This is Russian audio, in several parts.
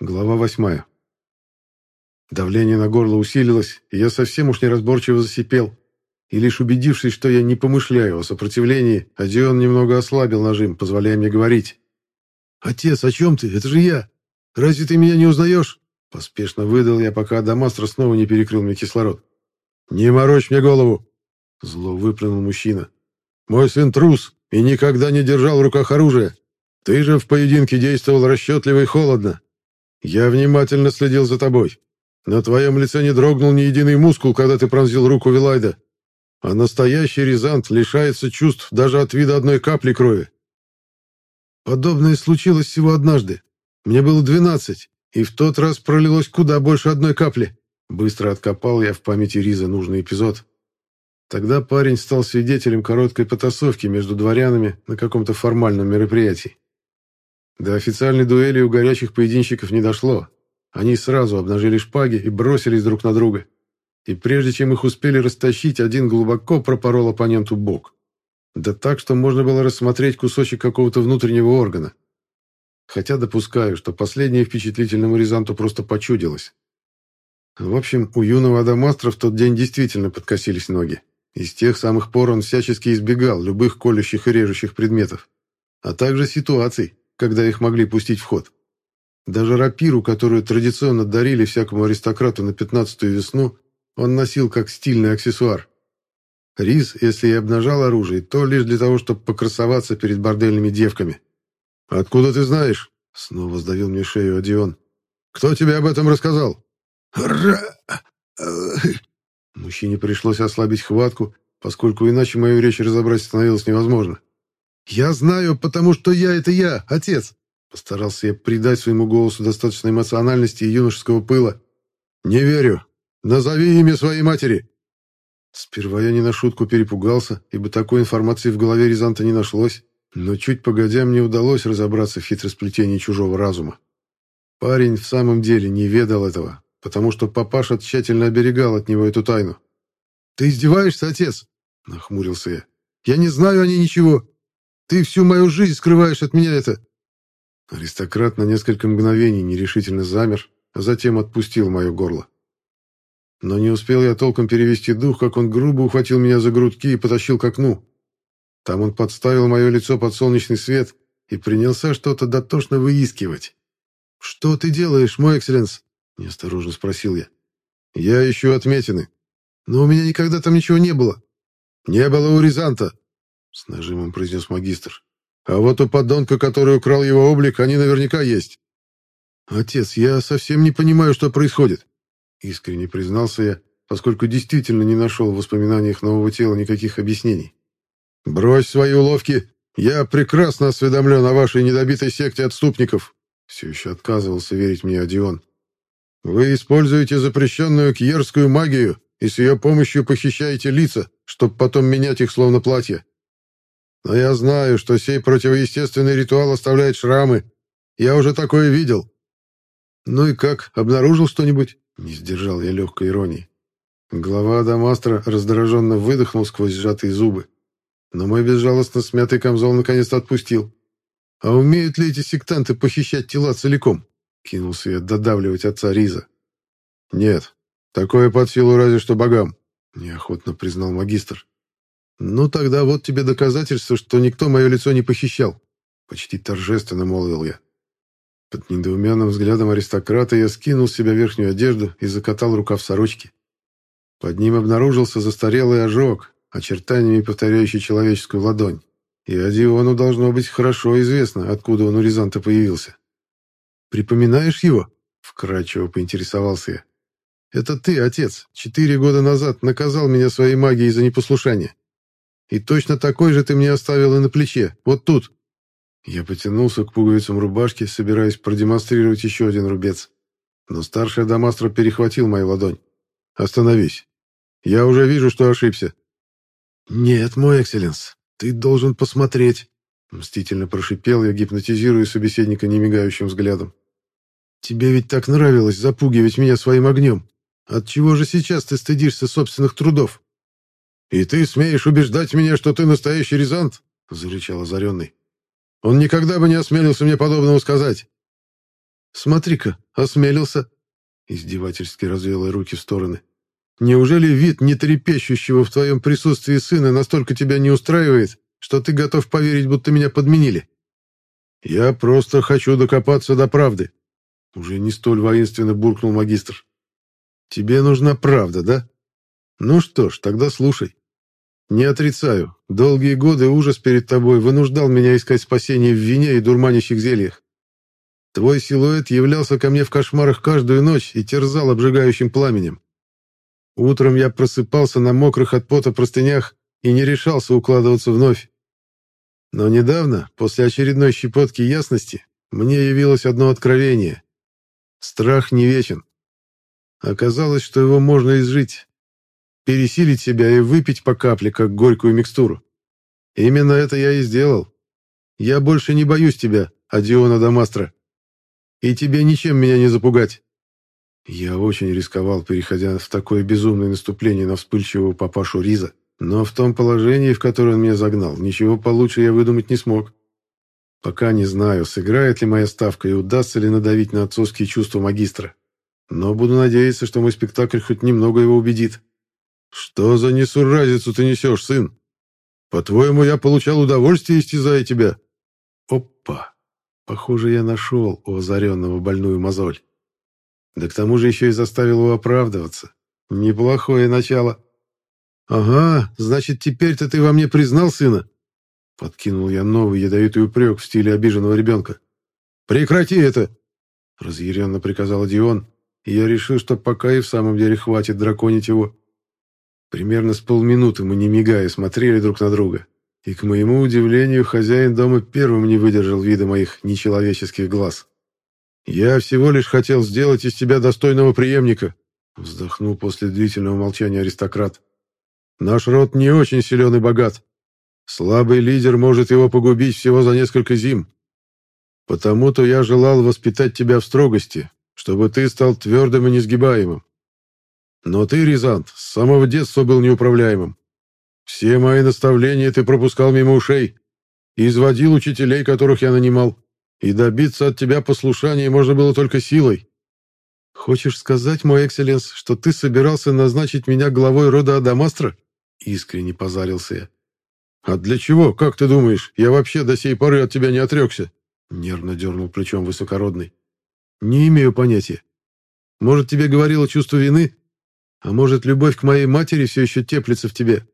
Глава восьмая. Давление на горло усилилось, и я совсем уж неразборчиво засипел. И лишь убедившись, что я не помышляю о сопротивлении, Адион немного ослабил нажим, позволяя мне говорить. «Отец, о чем ты? Это же я! Разве ты меня не узнаешь?» Поспешно выдал я, пока Адамастро снова не перекрыл мне кислород. «Не морочь мне голову!» Зло выплюнул мужчина. «Мой сын трус и никогда не держал в руках оружие. Ты же в поединке действовал расчетливо и холодно. Я внимательно следил за тобой. На твоем лице не дрогнул ни единый мускул, когда ты пронзил руку Вилайда. А настоящий Рязант лишается чувств даже от вида одной капли крови. Подобное случилось всего однажды. Мне было двенадцать, и в тот раз пролилось куда больше одной капли. Быстро откопал я в памяти Риза нужный эпизод. Тогда парень стал свидетелем короткой потасовки между дворянами на каком-то формальном мероприятии. До официальной дуэли у горячих поединщиков не дошло. Они сразу обнажили шпаги и бросились друг на друга. И прежде чем их успели растащить, один глубоко пропорол оппоненту бок. Да так, что можно было рассмотреть кусочек какого-то внутреннего органа. Хотя допускаю, что последнее впечатлительному Рязанту просто почудилось. В общем, у юного Адамастра в тот день действительно подкосились ноги. И с тех самых пор он всячески избегал любых колющих и режущих предметов, а также ситуаций, когда их могли пустить в ход. Даже рапиру, которую традиционно дарили всякому аристократу на пятнадцатую весну, он носил как стильный аксессуар. Рис, если и обнажал оружие, то лишь для того, чтобы покрасоваться перед бордельными девками. «Откуда ты знаешь?» — снова сдавил мне шею Одион. «Кто тебе об этом рассказал?» Мужчине пришлось ослабить хватку, поскольку иначе мою речь разобрать становилось невозможно. «Я знаю, потому что я — это я, отец!» Постарался я придать своему голосу достаточно эмоциональности и юношеского пыла. «Не верю. Назови имя своей матери!» Сперва я не на шутку перепугался, ибо такой информации в голове Рязанта не нашлось, но чуть погодя мне удалось разобраться в хитросплетении чужого разума. Парень в самом деле не ведал этого, потому что папаша тщательно оберегал от него эту тайну. «Ты издеваешься, отец?» — нахмурился я. «Я не знаю о ней ничего. Ты всю мою жизнь скрываешь от меня это!» Аристократ на несколько мгновений нерешительно замер, а затем отпустил мое горло. Но не успел я толком перевести дух, как он грубо ухватил меня за грудки и потащил к окну. Там он подставил мое лицо под солнечный свет и принялся что-то дотошно выискивать. «Что ты делаешь, мой экселленс?» — неосторожно спросил я. «Я ищу отметины. Но у меня никогда там ничего не было». «Не было у Рязанта. — с нажимом произнес магистр. «А вот у подонка, который украл его облик, они наверняка есть». «Отец, я совсем не понимаю, что происходит», — искренне признался я, поскольку действительно не нашел в воспоминаниях нового тела никаких объяснений. «Брось свои уловки. Я прекрасно осведомлен о вашей недобитой секте отступников», — все еще отказывался верить мне Одион. «Вы используете запрещенную кьерскую магию и с ее помощью похищаете лица, чтобы потом менять их словно платье. Но я знаю, что сей противоестественный ритуал оставляет шрамы. Я уже такое видел. Ну и как, обнаружил что-нибудь? Не сдержал я легкой иронии. Глава Адамастра раздраженно выдохнул сквозь сжатые зубы. Но мой безжалостно смятый камзол наконец-то отпустил. «А умеют ли эти сектанты похищать тела целиком?» Кинулся я додавливать отца Риза. «Нет, такое под силу разве что богам», — неохотно признал магистр. «Ну, тогда вот тебе доказательство, что никто мое лицо не похищал», — почти торжественно молвил я. Под недоуменным взглядом аристократа я скинул с себя верхнюю одежду и закатал рукав сорочки. Под ним обнаружился застарелый ожог, очертаниями повторяющий человеческую ладонь. И Адиону должно быть хорошо известно, откуда он у Рязанта появился. «Припоминаешь его?» — вкрадчиво поинтересовался я. «Это ты, отец, четыре года назад наказал меня своей магией за непослушание. И точно такой же ты мне оставил и на плече, вот тут». Я потянулся к пуговицам рубашки, собираясь продемонстрировать еще один рубец. Но старший Адамастро перехватил мою ладонь. «Остановись. Я уже вижу, что ошибся». «Нет, мой экселленс, ты должен посмотреть», — мстительно прошипел я, гипнотизируя собеседника немигающим взглядом. «Тебе ведь так нравилось запугивать меня своим огнем. Отчего же сейчас ты стыдишься собственных трудов?» «И ты смеешь убеждать меня, что ты настоящий Рязант?» — зарычал озаренный. «Он никогда бы не осмелился мне подобного сказать». Смотри-ка, осмелился!» Издевательски развела руки в стороны. «Неужели вид нетрепещущего в твоем присутствии сына настолько тебя не устраивает, что ты готов поверить, будто меня подменили?» «Я просто хочу докопаться до правды», — уже не столь воинственно буркнул магистр. «Тебе нужна правда, да? Ну что ж, тогда слушай. Не отрицаю, долгие годы ужас перед тобой вынуждал меня искать спасение в вине и дурманящих зельях. Твой силуэт являлся ко мне в кошмарах каждую ночь и терзал обжигающим пламенем. Утром я просыпался на мокрых от пота простынях и не решался укладываться вновь. Но недавно, после очередной щепотки ясности, мне явилось одно откровение. Страх не вечен. Оказалось, что его можно изжить. Пересилить себя и выпить по капле, как горькую микстуру. Именно это я и сделал. Я больше не боюсь тебя, Адиона Дамастра и тебе ничем меня не запугать». Я очень рисковал, переходя в такое безумное наступление на вспыльчивого папашу Риза, но в том положении, в которое он меня загнал, ничего получше я выдумать не смог. Пока не знаю, сыграет ли моя ставка и удастся ли надавить на отцовские чувства магистра. Но буду надеяться, что мой спектакль хоть немного его убедит. «Что за несуразицу ты несешь, сын? По-твоему, я получал удовольствие, истязая тебя?» «Опа! Похоже, я нашел у озаренного больную мозоль. Да к тому же еще и заставил его оправдываться. Неплохое начало. «Ага, значит, теперь-то ты во мне признал сына?» Подкинул я новый ядовитый упрек в стиле обиженного ребенка. «Прекрати это!» Разъяренно приказал Дион, и я решил, что пока и в самом деле хватит драконить его. Примерно с полминуты мы, не мигая, смотрели друг на друга. И, к моему удивлению, хозяин дома первым не выдержал вида моих нечеловеческих глаз. «Я всего лишь хотел сделать из тебя достойного преемника», вздохнул после длительного молчания аристократ. «Наш род не очень силен и богат. Слабый лидер может его погубить всего за несколько зим. Потому-то я желал воспитать тебя в строгости, чтобы ты стал твердым и несгибаемым. Но ты, Рязант, с самого детства был неуправляемым. Все мои наставления ты пропускал мимо ушей, изводил учителей, которых я нанимал, и добиться от тебя послушания можно было только силой. Хочешь сказать, мой экселленс, что ты собирался назначить меня главой рода Адамастра? Искренне позарился я. «А для чего, как ты думаешь, я вообще до сей поры от тебя не отрекся?» Нервно дернул плечом высокородный. «Не имею понятия. Может, тебе говорило чувство вины? А может, любовь к моей матери все еще теплится в тебе?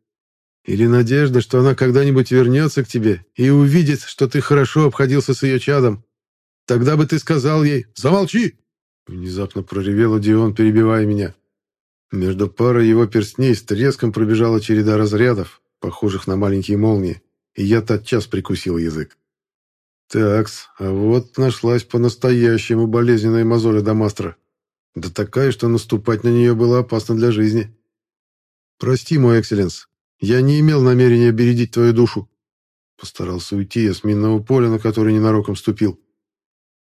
Или надежда, что она когда-нибудь вернется к тебе и увидит, что ты хорошо обходился с ее чадом. Тогда бы ты сказал ей «Замолчи!» Внезапно проревел Дион, перебивая меня. Между парой его перстней с треском пробежала череда разрядов, похожих на маленькие молнии, и я тотчас прикусил язык. Такс, а вот нашлась по-настоящему болезненная мозоль Дамастра. Да такая, что наступать на нее было опасно для жизни. «Прости, мой экселленс, я не имел намерения бередить твою душу. Постарался уйти я с минного поля, на которое ненароком ступил.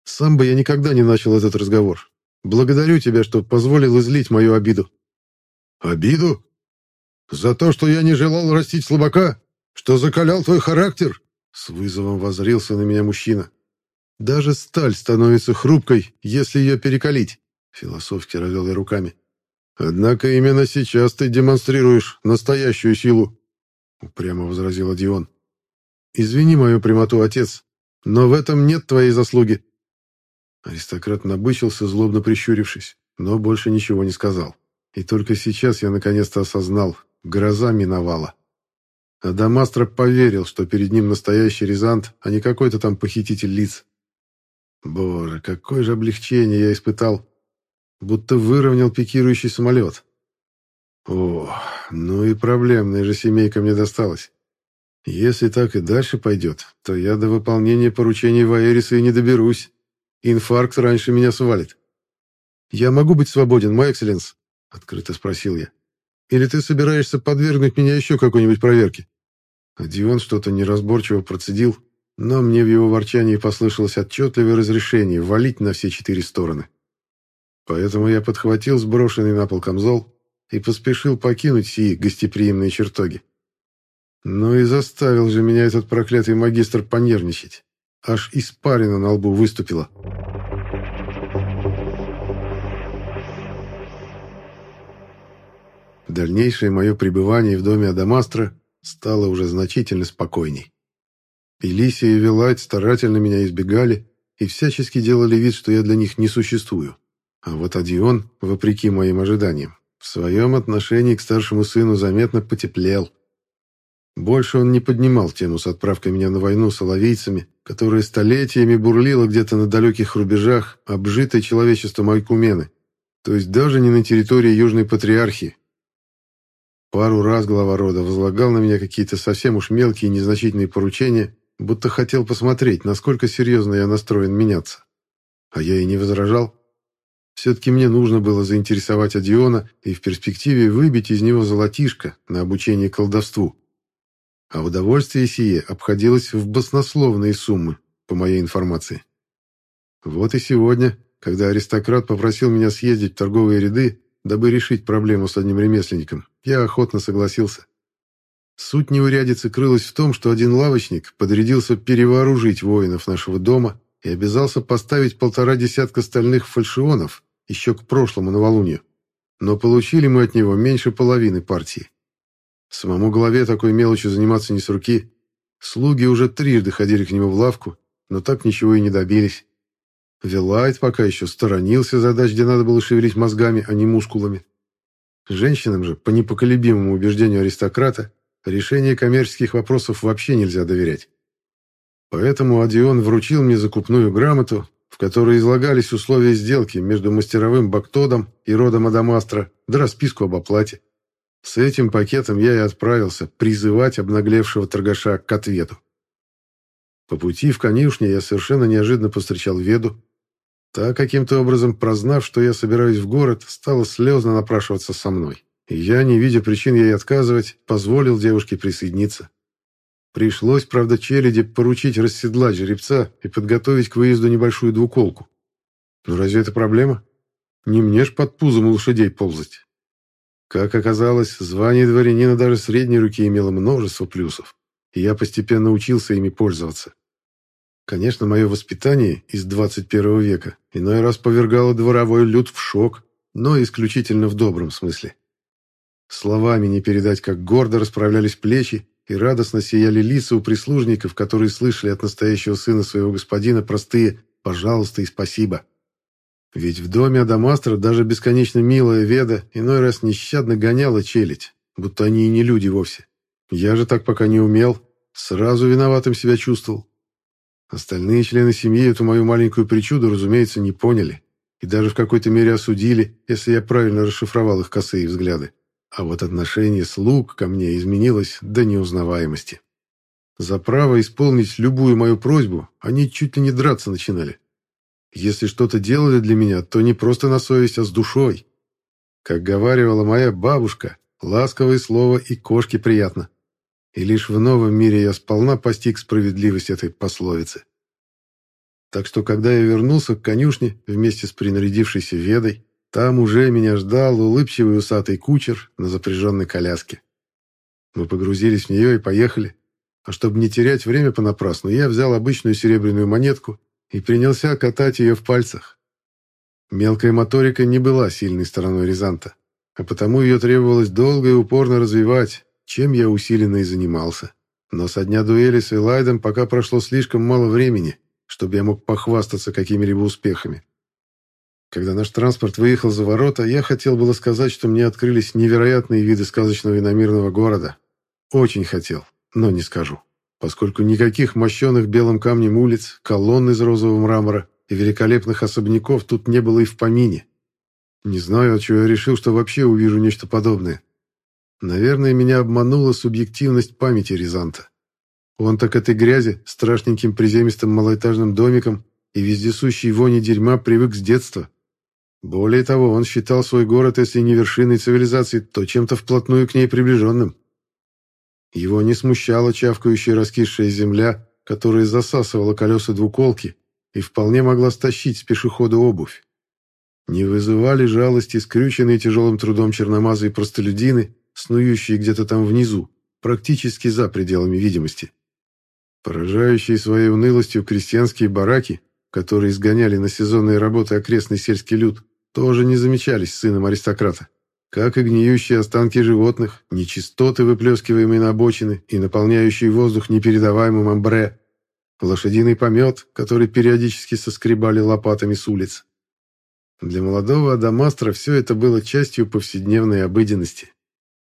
Сам бы я никогда не начал этот разговор. Благодарю тебя, что позволил излить мою обиду. Обиду? За то, что я не желал растить слабака? Что закалял твой характер? С вызовом возрился на меня мужчина. Даже сталь становится хрупкой, если ее перекалить. Философски развел я руками. «Однако именно сейчас ты демонстрируешь настоящую силу», — упрямо возразил Дион. «Извини мою прямоту, отец, но в этом нет твоей заслуги». Аристократ набычился, злобно прищурившись, но больше ничего не сказал. И только сейчас я наконец-то осознал, гроза миновала. Адамастро поверил, что перед ним настоящий Рязант, а не какой-то там похититель лиц. Боже, какое же облегчение я испытал, будто выровнял пикирующий самолет. О, ну и проблемная же семейка мне досталась. Если так и дальше пойдет, то я до выполнения поручений Ваэриса и не доберусь. Инфаркт раньше меня свалит. «Я могу быть свободен, мой экселленс?» — открыто спросил я. «Или ты собираешься подвергнуть меня еще какой-нибудь проверке?» Адион что-то неразборчиво процедил, но мне в его ворчании послышалось отчетливое разрешение валить на все четыре стороны. Поэтому я подхватил сброшенный на пол камзол и поспешил покинуть сии гостеприимные чертоги. Ну и заставил же меня этот проклятый магистр понервничать. Аж испарина на лбу выступила. Дальнейшее мое пребывание в доме Адамастра стало уже значительно спокойней. Элисия и Вилайт старательно меня избегали и всячески делали вид, что я для них не существую. А вот Адион, вопреки моим ожиданиям, в своем отношении к старшему сыну заметно потеплел. Больше он не поднимал тему с отправкой меня на войну с оловийцами, которая столетиями бурлила где-то на далеких рубежах, обжитой человечеством Айкумены, то есть даже не на территории Южной Патриархии. Пару раз глава рода возлагал на меня какие-то совсем уж мелкие и незначительные поручения, будто хотел посмотреть, насколько серьезно я настроен меняться. А я и не возражал. Все-таки мне нужно было заинтересовать Адиона и в перспективе выбить из него золотишко на обучение колдовству. А удовольствие сие обходилось в баснословные суммы, по моей информации. Вот и сегодня, когда аристократ попросил меня съездить в торговые ряды, дабы решить проблему с одним ремесленником, я охотно согласился. Суть неурядицы крылась в том, что один лавочник подрядился перевооружить воинов нашего дома и обязался поставить полтора десятка стальных фальшионов еще к прошлому новолунию. Но получили мы от него меньше половины партии. Самому главе такой мелочью заниматься не с руки. Слуги уже трижды ходили к нему в лавку, но так ничего и не добились. Вилайт пока еще сторонился задач, где надо было шевелить мозгами, а не мускулами. Женщинам же, по непоколебимому убеждению аристократа, решение коммерческих вопросов вообще нельзя доверять. Поэтому Адион вручил мне закупную грамоту, в которой излагались условия сделки между мастеровым Бактодом и родом Адамастра, да расписку об оплате. С этим пакетом я и отправился призывать обнаглевшего торгаша к ответу. По пути в конюшне я совершенно неожиданно повстречал Веду. Та, каким-то образом прознав, что я собираюсь в город, стала слезно напрашиваться со мной. Я, не видя причин ей отказывать, позволил девушке присоединиться. Пришлось, правда, челяди поручить расседлать жеребца и подготовить к выезду небольшую двуколку. Но разве это проблема? Не мне ж под пузом у лошадей ползать. Как оказалось, звание дворянина даже средней руки имело множество плюсов, и я постепенно учился ими пользоваться. Конечно, мое воспитание из 21 века иной раз повергало дворовой люд в шок, но исключительно в добром смысле. Словами не передать, как гордо расправлялись плечи и радостно сияли лица у прислужников, которые слышали от настоящего сына своего господина простые «пожалуйста» и «спасибо». Ведь в доме Адамастра даже бесконечно милая Веда иной раз нещадно гоняла челядь, будто они и не люди вовсе. Я же так пока не умел, сразу виноватым себя чувствовал. Остальные члены семьи эту мою маленькую причуду, разумеется, не поняли и даже в какой-то мере осудили, если я правильно расшифровал их косые взгляды. А вот отношение слуг ко мне изменилось до неузнаваемости. За право исполнить любую мою просьбу они чуть ли не драться начинали. Если что-то делали для меня, то не просто на совесть, а с душой. Как говаривала моя бабушка, ласковое слово и кошке приятно. И лишь в новом мире я сполна постиг справедливость этой пословицы. Так что, когда я вернулся к конюшне вместе с принарядившейся Ведой, там уже меня ждал улыбчивый усатый кучер на запряженной коляске. Мы погрузились в нее и поехали. А чтобы не терять время понапрасну, я взял обычную серебряную монетку и принялся катать ее в пальцах. Мелкая моторика не была сильной стороной Рязанта, а потому ее требовалось долго и упорно развивать, чем я усиленно и занимался. Но со дня дуэли с Элайдом пока прошло слишком мало времени, чтобы я мог похвастаться какими-либо успехами. Когда наш транспорт выехал за ворота, я хотел было сказать, что мне открылись невероятные виды сказочного иномирного города. Очень хотел, но не скажу, поскольку никаких мощенных белым камнем улиц, колонн из розового мрамора и великолепных особняков тут не было и в помине. Не знаю, от чего я решил, что вообще увижу нечто подобное. Наверное, меня обманула субъективность памяти Рязанта. Он так этой грязи, страшненьким приземистым малоэтажным домиком и вездесущей вони дерьма привык с детства. Более того, он считал свой город, если не вершиной цивилизации, то чем-то вплотную к ней приближенным. Его не смущала чавкающая раскисшая земля, которая засасывала колеса двуколки и вполне могла стащить с пешехода обувь. Не вызывали жалости скрюченные тяжелым трудом черномазые простолюдины, снующие где-то там внизу, практически за пределами видимости. Поражающие своей унылостью крестьянские бараки, которые изгоняли на сезонные работы окрестный сельский люд, тоже не замечались сыном аристократа. как и гниющие останки животных, нечистоты, выплескиваемые на обочины и наполняющие воздух непередаваемым амбре, лошадиный помет, который периодически соскребали лопатами с улиц. Для молодого Адамастра все это было частью повседневной обыденности.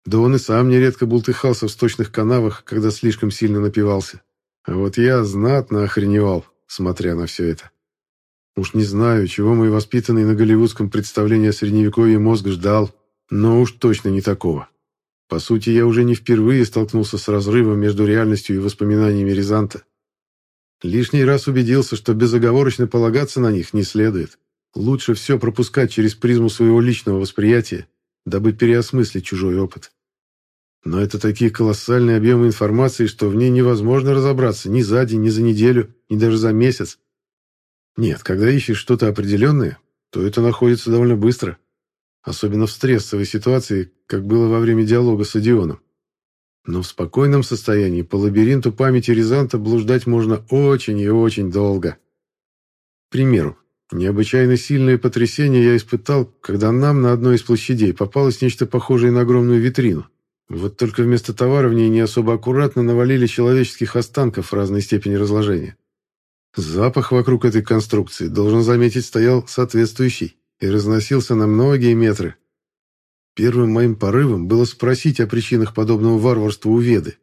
Да он и сам нередко бултыхался в сточных канавах, когда слишком сильно напивался. А вот я знатно охреневал, смотря на все это. Уж не знаю, чего мой воспитанный на голливудском представлении о Средневековье мозг ждал, но уж точно не такого. По сути, я уже не впервые столкнулся с разрывом между реальностью и воспоминаниями Рязанта. Лишний раз убедился, что безоговорочно полагаться на них не следует. Лучше все пропускать через призму своего личного восприятия, дабы переосмыслить чужой опыт. Но это такие колоссальные объемы информации, что в ней невозможно разобраться ни за день, ни за неделю, ни даже за месяц. Нет, когда ищешь что-то определенное, то это находится довольно быстро. Особенно в стрессовой ситуации, как было во время диалога с Одионом. Но в спокойном состоянии по лабиринту памяти Рязанта блуждать можно очень и очень долго. К примеру, необычайно сильное потрясение я испытал, когда нам на одной из площадей попалось нечто похожее на огромную витрину. Вот только вместо товара в ней не особо аккуратно навалили человеческих останков разной степени разложения. Запах вокруг этой конструкции, должен заметить, стоял соответствующий и разносился на многие метры. Первым моим порывом было спросить о причинах подобного варварства у Веды.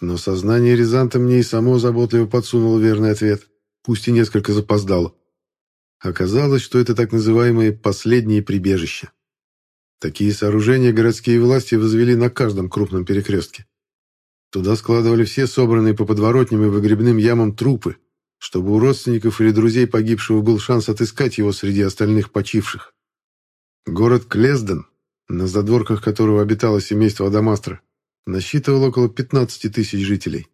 Но сознание Рязанта мне и само заботливо подсунуло верный ответ, пусть и несколько запоздало. Оказалось, что это так называемые «последние прибежища». Такие сооружения городские власти возвели на каждом крупном перекрестке. Туда складывали все собранные по подворотням и выгребным ямам трупы, чтобы у родственников или друзей погибшего был шанс отыскать его среди остальных почивших. Город Клезден, на задворках которого обитало семейство Адамастра, насчитывал около 15 тысяч жителей.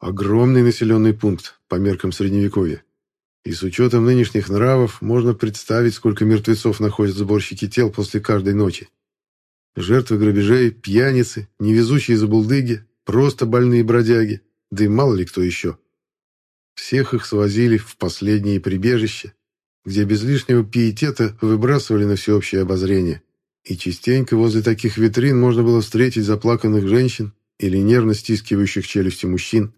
Огромный населенный пункт по меркам Средневековья. И с учетом нынешних нравов можно представить, сколько мертвецов находят сборщики тел после каждой ночи. Жертвы грабежей, пьяницы, невезучие забулдыги, просто больные бродяги, да и мало ли кто еще. Всех их свозили в последние прибежища, где без лишнего пиетета выбрасывали на всеобщее обозрение. И частенько возле таких витрин можно было встретить заплаканных женщин или нервно стискивающих челюсти мужчин.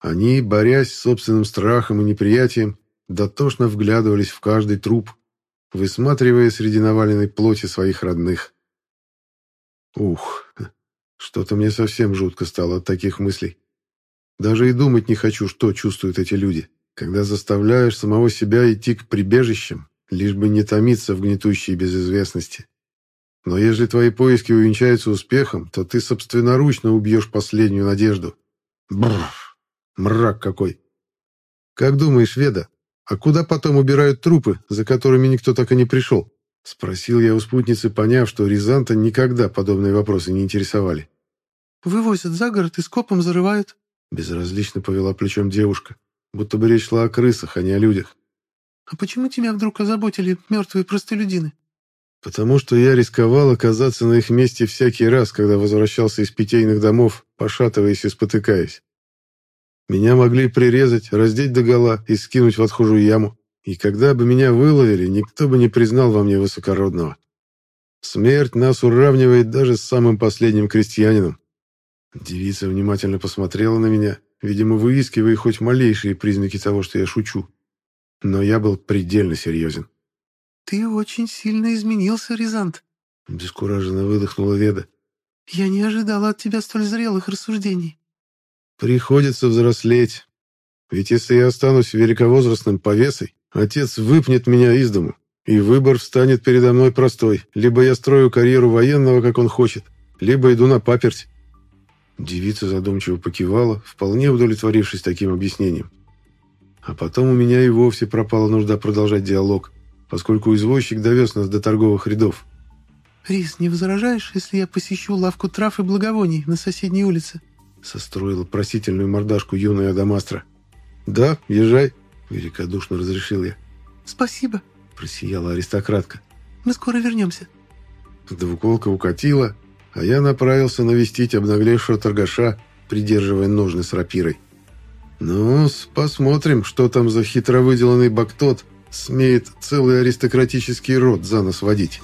Они, борясь с собственным страхом и неприятием, дотошно вглядывались в каждый труп, высматривая среди наваленной плоти своих родных. Ух, что-то мне совсем жутко стало от таких мыслей. Даже и думать не хочу, что чувствуют эти люди, когда заставляешь самого себя идти к прибежищам, лишь бы не томиться в гнетущей безызвестности. Но если твои поиски увенчаются успехом, то ты собственноручно убьешь последнюю надежду. Бррр, мрак какой. Как думаешь, Веда, а куда потом убирают трупы, за которыми никто так и не пришел? Спросил я у спутницы, поняв, что Рязанта никогда подобные вопросы не интересовали. «Вывозят за город и скопом зарывают», Безразлично повела плечом девушка, будто бы речь шла о крысах, а не о людях. «А почему тебя вдруг озаботили мертвые простолюдины?» «Потому что я рисковал оказаться на их месте всякий раз, когда возвращался из питейных домов, пошатываясь и спотыкаясь. Меня могли прирезать, раздеть догола и скинуть в отхожую яму. И когда бы меня выловили, никто бы не признал во мне высокородного. Смерть нас уравнивает даже с самым последним крестьянином. Девица внимательно посмотрела на меня, видимо, выискивая хоть малейшие признаки того, что я шучу. Но я был предельно серьезен. «Ты очень сильно изменился, Рязант», — бескураженно выдохнула Веда. «Я не ожидала от тебя столь зрелых рассуждений». «Приходится взрослеть. Ведь если я останусь великовозрастным повесой, отец выпнет меня из дому, и выбор встанет передо мной простой. Либо я строю карьеру военного, как он хочет, либо иду на паперть. Девица задумчиво покивала, вполне удовлетворившись таким объяснением. А потом у меня и вовсе пропала нужда продолжать диалог, поскольку извозчик довез нас до торговых рядов. «Рис, не возражаешь, если я посещу лавку трав и благовоний на соседней улице?» состроила просительную мордашку юная Адамастра. «Да, езжай», — великодушно разрешил я. «Спасибо», — просияла аристократка. «Мы скоро вернемся». Двуколка укатила, а я направился навестить обнаглевшего торгаша, придерживая ножны с рапирой. ну посмотрим, что там за хитро выделанный бактот смеет целый аристократический род за нос водить».